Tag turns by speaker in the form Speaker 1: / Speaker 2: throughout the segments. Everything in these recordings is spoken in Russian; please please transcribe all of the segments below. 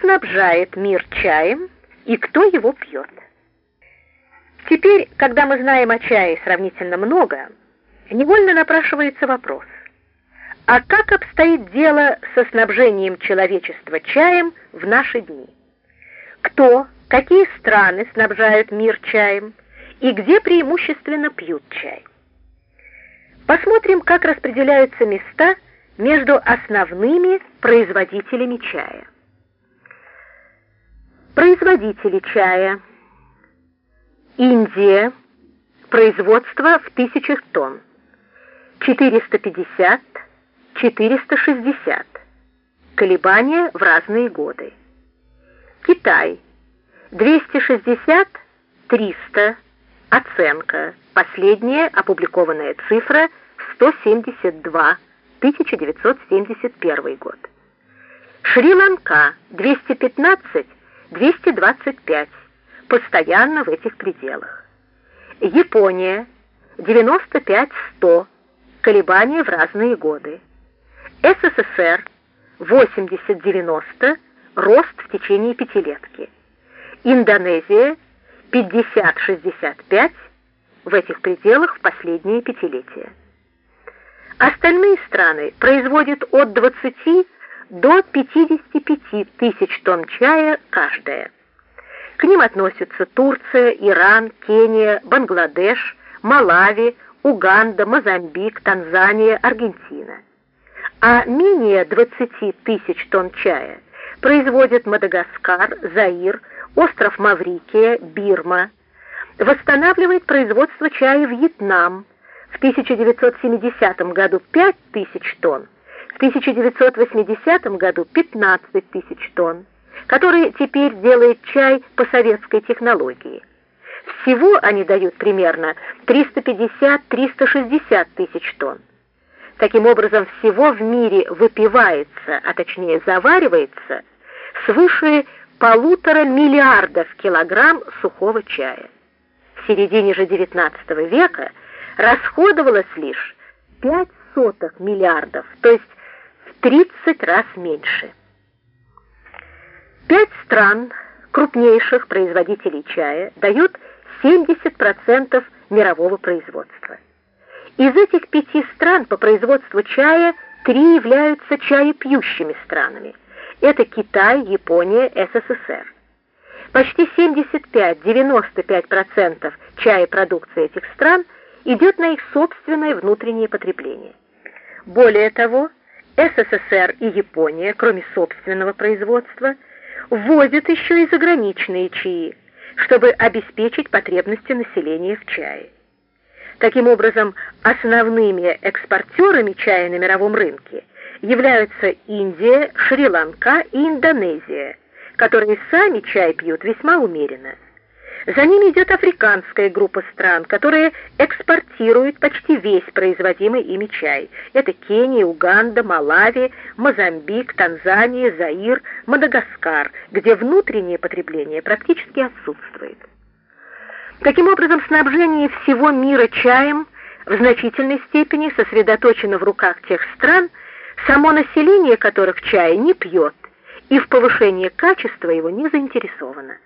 Speaker 1: снабжает мир чаем и кто его пьет. Теперь, когда мы знаем о чае сравнительно много, невольно напрашивается вопрос, а как обстоит дело со снабжением человечества чаем в наши дни? Кто, какие страны снабжают мир чаем и где преимущественно пьют чай? Посмотрим, как распределяются места между основными производителями чая. Производители чая. Индия. Производство в тысячах тонн. 450, 460. Колебания в разные годы. Китай. 260, 300. Оценка. Последняя опубликованная цифра 172, 1971 год. Шри-Ланка 215, 225, постоянно в этих пределах. Япония 95-100, колебания в разные годы. СССР 80-90, рост в течение пятилетки. Индонезия 50-65, в этих пределах в последние пятилетия. Остальные страны производят от 20 до 55 тысяч тонн чая каждая. К ним относятся Турция, Иран, Кения, Бангладеш, Малави, Уганда, Мозамбик, Танзания, Аргентина. А менее 20 тысяч тонн чая производят Мадагаскар, Заир, остров Маврикия, Бирма. Восстанавливает производство чая Вьетнам. В 1970 году 5 тысяч тонн, в 1980 году 15 тысяч тонн, который теперь делает чай по советской технологии. Всего они дают примерно 350-360 тысяч тонн. Таким образом, всего в мире выпивается, а точнее заваривается, свыше полутора миллиардов килограмм сухого чая. В середине же XIX века расходовалось лишь 5 сотых миллиардов, то есть 30 раз меньше. Пять стран, крупнейших производителей чая, дают 70% мирового производства. Из этих пяти стран по производству чая три являются чаепьющими странами. Это Китай, Япония, СССР. Почти 75-95% чая-продукции этих стран идет на их собственное внутреннее потребление. Более того, СССР и Япония, кроме собственного производства, ввозят еще и заграничные чаи, чтобы обеспечить потребности населения в чае. Таким образом, основными экспортерами чая на мировом рынке являются Индия, Шри-Ланка и Индонезия, которые сами чай пьют весьма умеренно. За ними идет африканская группа стран, которые экспортируют почти весь производимый ими чай. Это Кения, Уганда, Малави, Мозамбик, Танзания, Заир, Мадагаскар, где внутреннее потребление практически отсутствует. Таким образом, снабжение всего мира чаем в значительной степени сосредоточено в руках тех стран, само население которых чая не пьет и в повышении качества его не заинтересовано.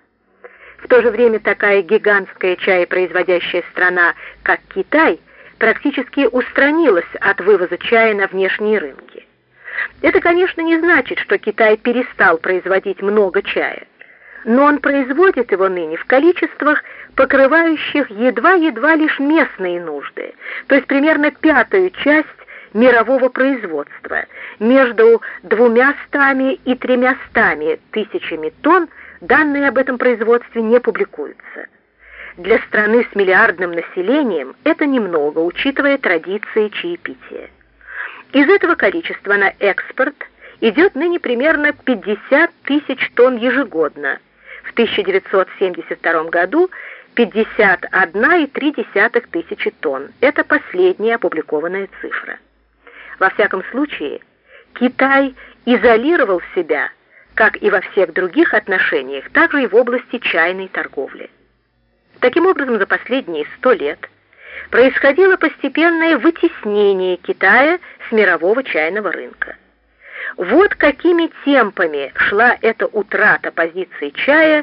Speaker 1: В то же время такая гигантская чаепроизводящая страна, как Китай, практически устранилась от вывоза чая на внешние рынки. Это, конечно, не значит, что Китай перестал производить много чая, но он производит его ныне в количествах, покрывающих едва-едва лишь местные нужды, то есть примерно пятую часть мирового производства, между двумястами и тремястами тысячами тонн Данные об этом производстве не публикуются. Для страны с миллиардным населением это немного, учитывая традиции чаепития. Из этого количества на экспорт идет ныне примерно 50 тысяч тонн ежегодно. В 1972 году 51,3 тысячи тонн. Это последняя опубликованная цифра. Во всяком случае, Китай изолировал себя как и во всех других отношениях, также и в области чайной торговли. Таким образом, за последние сто лет происходило постепенное вытеснение Китая с мирового чайного рынка. Вот какими темпами шла эта утрата позиции чая